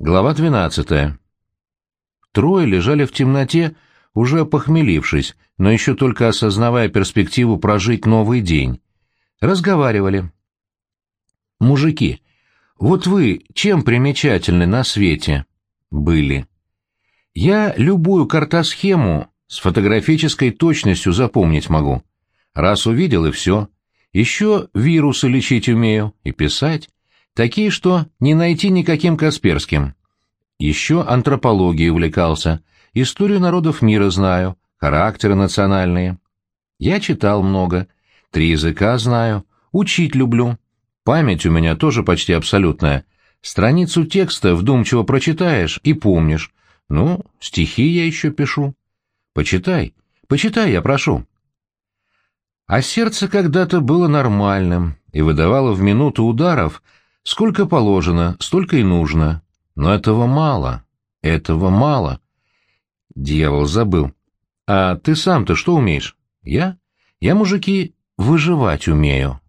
Глава 12. Трое лежали в темноте, уже похмелившись, но еще только осознавая перспективу прожить новый день. Разговаривали. «Мужики, вот вы чем примечательны на свете?» «Были». «Я любую картосхему с фотографической точностью запомнить могу. Раз увидел и все. Еще вирусы лечить умею и писать. Такие, что не найти никаким Касперским. Еще антропологией увлекался, историю народов мира знаю, характеры национальные. Я читал много, три языка знаю, учить люблю. Память у меня тоже почти абсолютная. Страницу текста вдумчиво прочитаешь и помнишь. Ну, стихи я еще пишу. Почитай, почитай, я прошу. А сердце когда-то было нормальным и выдавало в минуту ударов — Сколько положено, столько и нужно. Но этого мало. Этого мало. Дьявол забыл. А ты сам-то что умеешь? Я? Я, мужики, выживать умею.